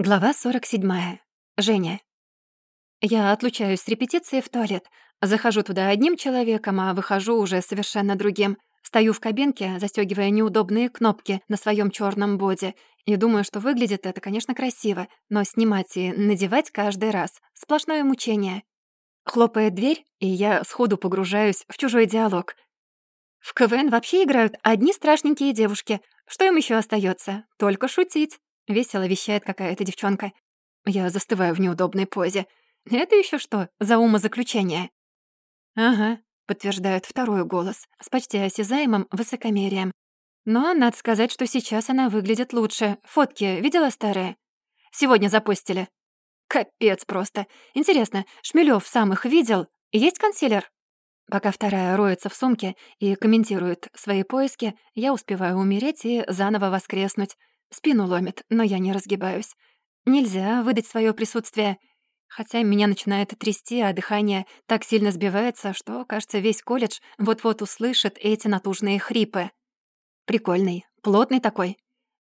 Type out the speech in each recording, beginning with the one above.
Глава 47. Женя. Я отлучаюсь с репетиции в туалет. Захожу туда одним человеком, а выхожу уже совершенно другим. Стою в кабинке, застёгивая неудобные кнопки на своём чёрном боди. И думаю, что выглядит это, конечно, красиво, но снимать и надевать каждый раз — сплошное мучение. Хлопает дверь, и я сходу погружаюсь в чужой диалог. В КВН вообще играют одни страшненькие девушки. Что им ещё остаётся? Только шутить. — весело вещает какая-то девчонка. Я застываю в неудобной позе. «Это еще что за умозаключение?» «Ага», — подтверждает второй голос, с почти осязаемым высокомерием. «Но надо сказать, что сейчас она выглядит лучше. Фотки видела старые? Сегодня запустили». «Капец просто. Интересно, Шмелёв сам их видел? Есть консилер?» Пока вторая роется в сумке и комментирует свои поиски, я успеваю умереть и заново воскреснуть. Спину ломит, но я не разгибаюсь. Нельзя выдать свое присутствие. Хотя меня начинает трясти, а дыхание так сильно сбивается, что, кажется, весь колледж вот-вот услышит эти натужные хрипы. Прикольный, плотный такой.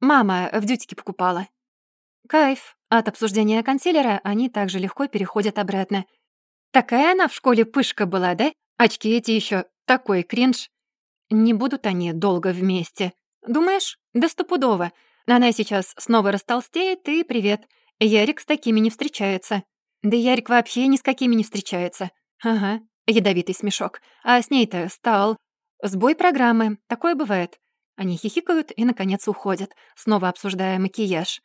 Мама в дютике покупала. Кайф. От обсуждения консилера они также легко переходят обратно. Такая она в школе пышка была, да? Очки эти еще такой кринж. Не будут они долго вместе. Думаешь? Да стопудово. Она сейчас снова растолстеет, и привет. Ярик с такими не встречается. Да Ярик вообще ни с какими не встречается. Ага, ядовитый смешок. А с ней-то стал. Сбой программы. Такое бывает. Они хихикают и, наконец, уходят, снова обсуждая макияж.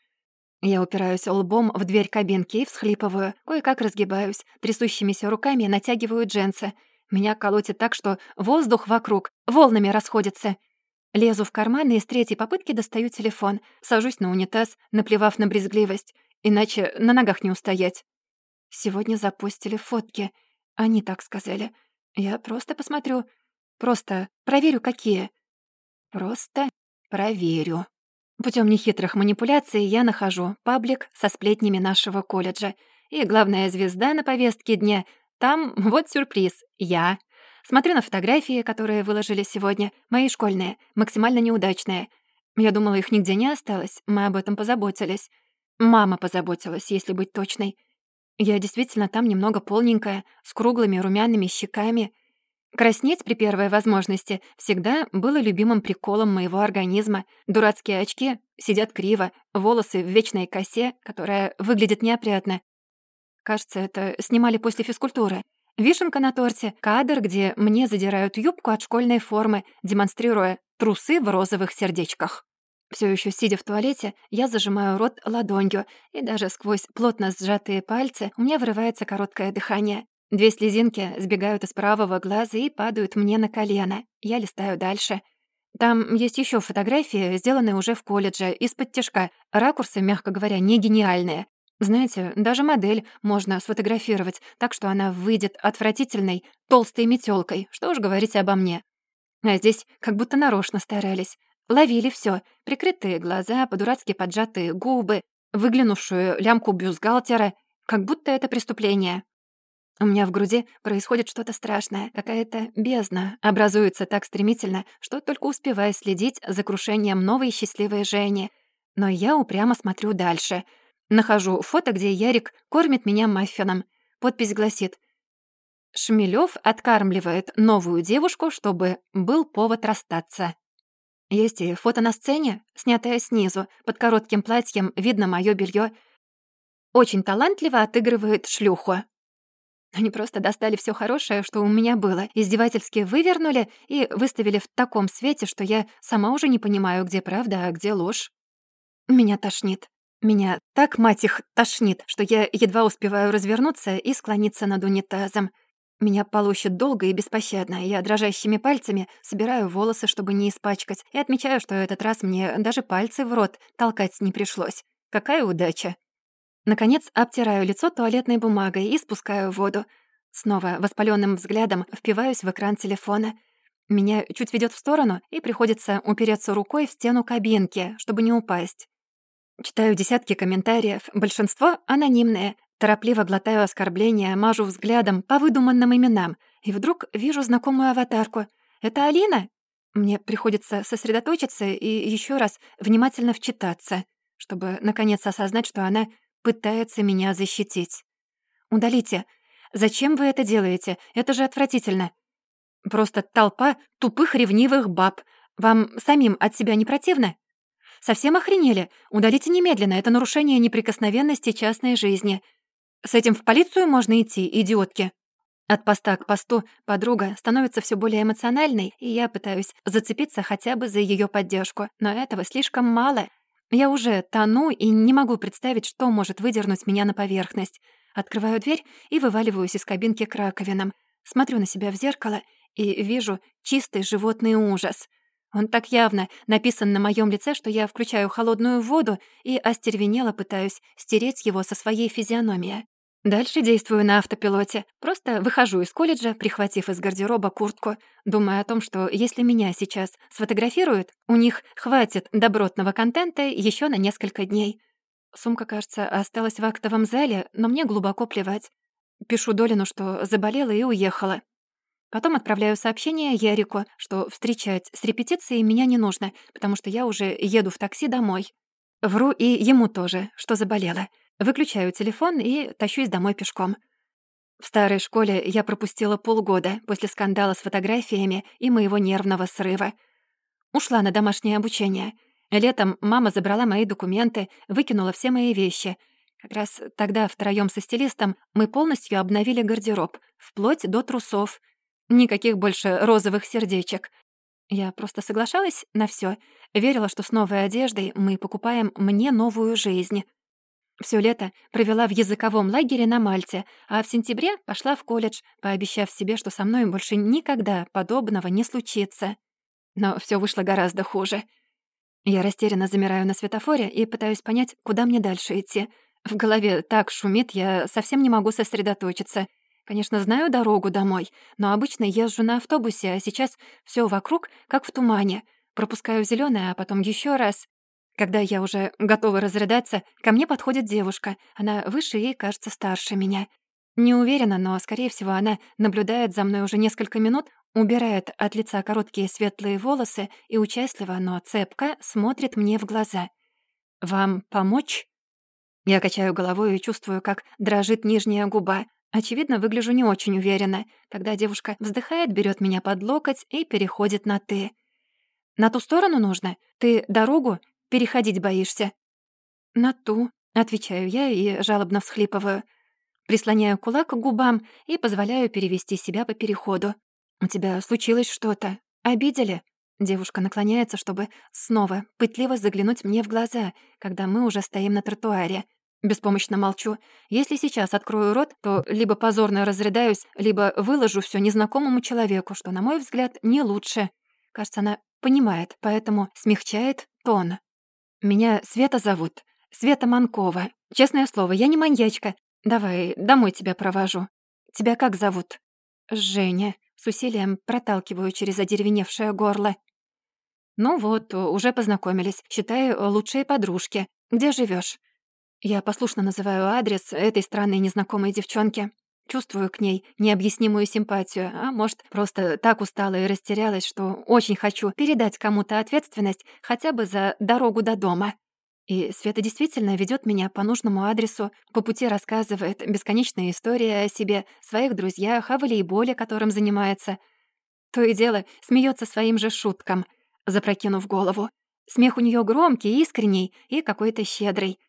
Я упираюсь лбом в дверь кабинки и всхлипываю, кое-как разгибаюсь, трясущимися руками натягиваю джинсы. Меня колотит так, что воздух вокруг волнами расходится. Лезу в карман и с третьей попытки достаю телефон. Сажусь на унитаз, наплевав на брезгливость. Иначе на ногах не устоять. Сегодня запустили фотки. Они так сказали. Я просто посмотрю. Просто проверю, какие. Просто проверю. Путем нехитрых манипуляций я нахожу паблик со сплетнями нашего колледжа. И главная звезда на повестке дня — там вот сюрприз — я. Смотрю на фотографии, которые выложили сегодня, мои школьные, максимально неудачные. Я думала, их нигде не осталось, мы об этом позаботились. Мама позаботилась, если быть точной. Я действительно там немного полненькая, с круглыми румяными щеками. Краснеть при первой возможности всегда было любимым приколом моего организма. Дурацкие очки сидят криво, волосы в вечной косе, которая выглядит неопрятно. Кажется, это снимали после физкультуры. Вишенка на торте — кадр, где мне задирают юбку от школьной формы, демонстрируя трусы в розовых сердечках. Все еще сидя в туалете, я зажимаю рот ладонью, и даже сквозь плотно сжатые пальцы у меня вырывается короткое дыхание. Две слезинки сбегают из правого глаза и падают мне на колено. Я листаю дальше. Там есть еще фотографии, сделанные уже в колледже, из-под тяжка. Ракурсы, мягко говоря, не гениальные. Знаете, даже модель можно сфотографировать, так что она выйдет отвратительной, толстой метелкой. Что уж говорить обо мне. А здесь как будто нарочно старались. Ловили все: прикрытые глаза, по-дурацки поджатые губы, выглянувшую лямку бюстгальтера, как будто это преступление. У меня в груди происходит что-то страшное, какая-то бездна образуется так стремительно, что только успеваю следить за крушением новой счастливой Жени. Но я упрямо смотрю дальше — Нахожу фото, где Ярик кормит меня маффином. Подпись гласит «Шмелёв откармливает новую девушку, чтобы был повод расстаться». Есть и фото на сцене, снятое снизу. Под коротким платьем видно моё белье. Очень талантливо отыгрывает шлюху. Они просто достали все хорошее, что у меня было, издевательски вывернули и выставили в таком свете, что я сама уже не понимаю, где правда, а где ложь. Меня тошнит. Меня так, мать их, тошнит, что я едва успеваю развернуться и склониться над унитазом. Меня полощет долго и беспощадно. Я дрожащими пальцами собираю волосы, чтобы не испачкать, и отмечаю, что этот раз мне даже пальцы в рот толкать не пришлось. Какая удача. Наконец, обтираю лицо туалетной бумагой и спускаю воду. Снова воспаленным взглядом впиваюсь в экран телефона. Меня чуть ведет в сторону, и приходится упереться рукой в стену кабинки, чтобы не упасть. Читаю десятки комментариев, большинство анонимные. Торопливо глотаю оскорбления, мажу взглядом по выдуманным именам. И вдруг вижу знакомую аватарку. «Это Алина?» Мне приходится сосредоточиться и еще раз внимательно вчитаться. чтобы, наконец, осознать, что она пытается меня защитить. «Удалите. Зачем вы это делаете? Это же отвратительно. Просто толпа тупых ревнивых баб. Вам самим от себя не противно? Совсем охренели? Удалите немедленно. Это нарушение неприкосновенности частной жизни. С этим в полицию можно идти, идиотки». От поста к посту подруга становится все более эмоциональной, и я пытаюсь зацепиться хотя бы за ее поддержку. Но этого слишком мало. Я уже тону и не могу представить, что может выдернуть меня на поверхность. Открываю дверь и вываливаюсь из кабинки к раковинам. Смотрю на себя в зеркало и вижу чистый животный ужас. Он так явно написан на моем лице, что я включаю холодную воду и остервенело пытаюсь стереть его со своей физиономии. Дальше действую на автопилоте. Просто выхожу из колледжа, прихватив из гардероба куртку, думая о том, что если меня сейчас сфотографируют, у них хватит добротного контента еще на несколько дней. Сумка, кажется, осталась в актовом зале, но мне глубоко плевать. Пишу Долину, что заболела и уехала. Потом отправляю сообщение Ярику, что встречать с репетицией меня не нужно, потому что я уже еду в такси домой. Вру и ему тоже, что заболела. Выключаю телефон и тащусь домой пешком. В старой школе я пропустила полгода после скандала с фотографиями и моего нервного срыва. Ушла на домашнее обучение. Летом мама забрала мои документы, выкинула все мои вещи. Как раз тогда втроём со стилистом мы полностью обновили гардероб, вплоть до трусов. Никаких больше розовых сердечек. Я просто соглашалась на всё, верила, что с новой одеждой мы покупаем мне новую жизнь. Всё лето провела в языковом лагере на Мальте, а в сентябре пошла в колледж, пообещав себе, что со мной больше никогда подобного не случится. Но всё вышло гораздо хуже. Я растерянно замираю на светофоре и пытаюсь понять, куда мне дальше идти. В голове так шумит, я совсем не могу сосредоточиться. Конечно, знаю дорогу домой, но обычно езжу на автобусе, а сейчас всё вокруг как в тумане. Пропускаю зелёное, а потом ещё раз. Когда я уже готова разрыдаться, ко мне подходит девушка. Она выше и, кажется, старше меня. Не уверена, но, скорее всего, она наблюдает за мной уже несколько минут, убирает от лица короткие светлые волосы и участливо, но цепко смотрит мне в глаза. «Вам помочь?» Я качаю головой и чувствую, как дрожит нижняя губа. Очевидно, выгляжу не очень уверенно. Тогда девушка вздыхает, берет меня под локоть и переходит на «ты». «На ту сторону нужно? Ты дорогу Переходить боишься?» «На ту», — отвечаю я и жалобно всхлипываю. Прислоняю кулак к губам и позволяю перевести себя по переходу. «У тебя случилось что-то? Обидели?» Девушка наклоняется, чтобы снова пытливо заглянуть мне в глаза, когда мы уже стоим на тротуаре. Беспомощно молчу. Если сейчас открою рот, то либо позорно разрыдаюсь, либо выложу все незнакомому человеку, что, на мой взгляд, не лучше. Кажется, она понимает, поэтому смягчает тон. «Меня Света зовут. Света Манкова. Честное слово, я не маньячка. Давай, домой тебя провожу. Тебя как зовут?» «Женя». С усилием проталкиваю через одеревеневшее горло. «Ну вот, уже познакомились. Считаю, лучшие подружки. Где живешь? Я послушно называю адрес этой странной незнакомой девчонки. Чувствую к ней необъяснимую симпатию, а может, просто так устала и растерялась, что очень хочу передать кому-то ответственность хотя бы за дорогу до дома. И Света действительно ведет меня по нужному адресу, по пути рассказывает бесконечные истории о себе, своих друзьях, о волейболе, которым занимается. То и дело смеется своим же шуткам, запрокинув голову. Смех у нее громкий, искренний и какой-то щедрый.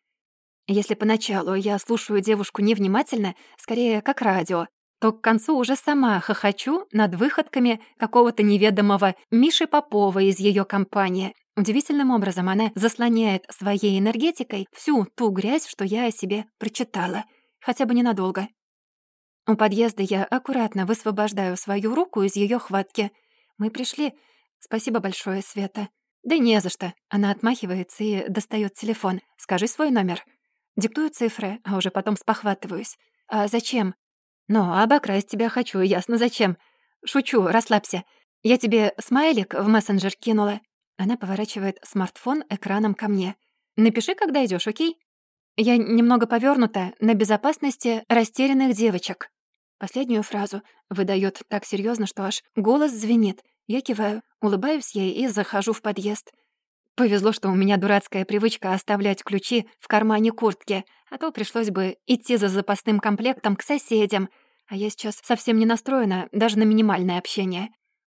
Если поначалу я слушаю девушку невнимательно, скорее как радио, то к концу уже сама хохочу над выходками какого-то неведомого Миши Попова из ее компании. Удивительным образом она заслоняет своей энергетикой всю ту грязь, что я о себе прочитала. Хотя бы ненадолго. У подъезда я аккуратно высвобождаю свою руку из ее хватки. Мы пришли. Спасибо большое, Света. Да не за что. Она отмахивается и достает телефон. Скажи свой номер. Диктую цифры, а уже потом спохватываюсь. «А зачем?» «Ну, обокрасть тебя хочу, ясно зачем. Шучу, расслабься. Я тебе смайлик в мессенджер кинула». Она поворачивает смартфон экраном ко мне. «Напиши, когда идешь, окей?» «Я немного повернута на безопасности растерянных девочек». Последнюю фразу выдает так серьезно, что аж голос звенит. Я киваю, улыбаюсь ей и захожу в подъезд. Повезло, что у меня дурацкая привычка оставлять ключи в кармане куртки, а то пришлось бы идти за запасным комплектом к соседям, а я сейчас совсем не настроена даже на минимальное общение.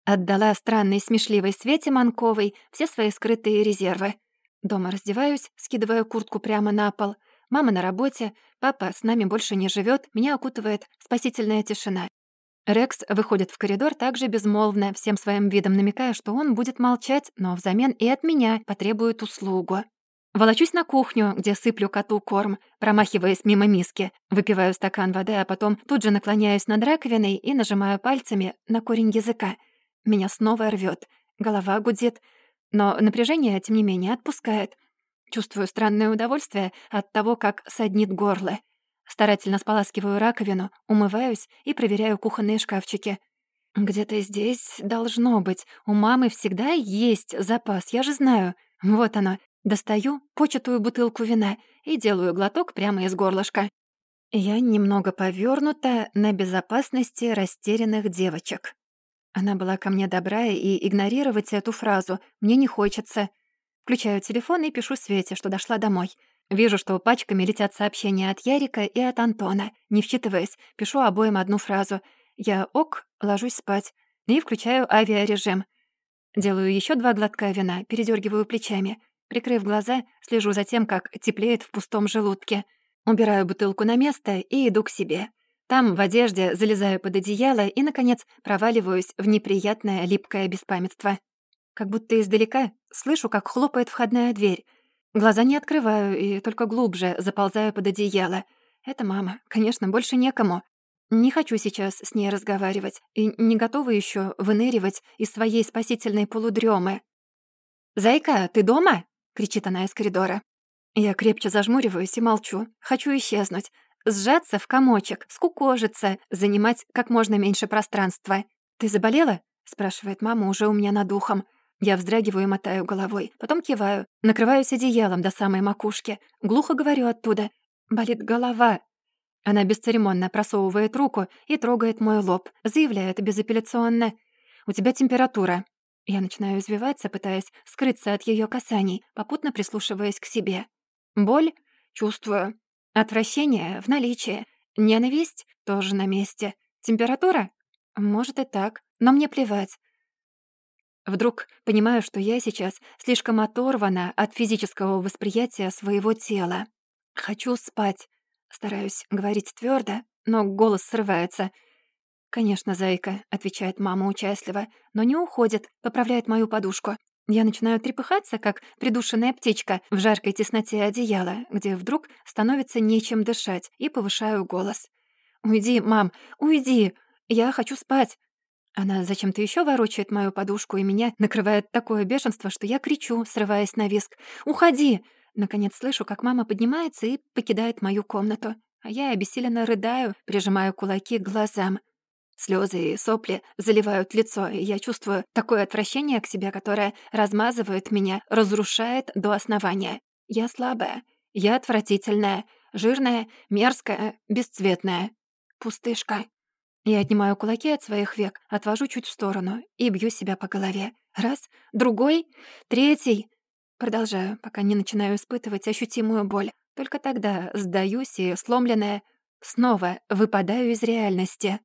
Отдала странной смешливой Свете Манковой все свои скрытые резервы. Дома раздеваюсь, скидывая куртку прямо на пол. Мама на работе, папа с нами больше не живет, меня окутывает спасительная тишина. Рекс выходит в коридор также безмолвно, всем своим видом намекая, что он будет молчать, но взамен и от меня потребует услугу. Волочусь на кухню, где сыплю коту корм, промахиваясь мимо миски. Выпиваю стакан воды, а потом тут же наклоняюсь над раковиной и нажимаю пальцами на корень языка. Меня снова рвет, голова гудит, но напряжение, тем не менее, отпускает. Чувствую странное удовольствие от того, как саднит горло. Старательно споласкиваю раковину, умываюсь и проверяю кухонные шкафчики. Где-то здесь должно быть. У мамы всегда есть запас, я же знаю. Вот оно. Достаю початую бутылку вина и делаю глоток прямо из горлышка. Я немного повёрнута на безопасности растерянных девочек. Она была ко мне добрая, и игнорировать эту фразу мне не хочется. Включаю телефон и пишу Свете, что дошла домой — Вижу, что пачками летят сообщения от Ярика и от Антона. Не вчитываясь, пишу обоим одну фразу. Я ок, ложусь спать. И включаю авиарежим. Делаю еще два глотка вина, передергиваю плечами. Прикрыв глаза, слежу за тем, как теплеет в пустом желудке. Убираю бутылку на место и иду к себе. Там, в одежде, залезаю под одеяло и, наконец, проваливаюсь в неприятное липкое беспамятство. Как будто издалека слышу, как хлопает входная дверь. Глаза не открываю и только глубже заползаю под одеяло. Это мама. Конечно, больше некому. Не хочу сейчас с ней разговаривать и не готова еще выныривать из своей спасительной полудрёмы. «Зайка, ты дома?» — кричит она из коридора. Я крепче зажмуриваюсь и молчу. Хочу исчезнуть. Сжаться в комочек, скукожиться, занимать как можно меньше пространства. «Ты заболела?» — спрашивает мама уже у меня над ухом. Я вздрагиваю и мотаю головой, потом киваю, накрываюсь одеялом до самой макушки, глухо говорю оттуда. «Болит голова». Она бесцеремонно просовывает руку и трогает мой лоб, заявляет безапелляционно. «У тебя температура». Я начинаю извиваться, пытаясь скрыться от ее касаний, попутно прислушиваясь к себе. Боль? Чувствую. Отвращение в наличии. Ненависть? Тоже на месте. Температура? Может и так, но мне плевать. Вдруг понимаю, что я сейчас слишком оторвана от физического восприятия своего тела. Хочу спать. Стараюсь говорить твердо, но голос срывается. «Конечно, зайка», — отвечает мама участливо, но не уходит, поправляет мою подушку. Я начинаю трепыхаться, как придушенная птичка в жаркой тесноте одеяла, где вдруг становится нечем дышать, и повышаю голос. «Уйди, мам, уйди! Я хочу спать!» Она зачем-то еще ворочает мою подушку, и меня накрывает такое бешенство, что я кричу, срываясь на виск. «Уходи!» Наконец слышу, как мама поднимается и покидает мою комнату. А я обессиленно рыдаю, прижимаю кулаки к глазам. Слезы и сопли заливают лицо, и я чувствую такое отвращение к себе, которое размазывает меня, разрушает до основания. Я слабая, я отвратительная, жирная, мерзкая, бесцветная. Пустышка. Я отнимаю кулаки от своих век, отвожу чуть в сторону и бью себя по голове. Раз, другой, третий. Продолжаю, пока не начинаю испытывать ощутимую боль. Только тогда сдаюсь и, сломленная, снова выпадаю из реальности.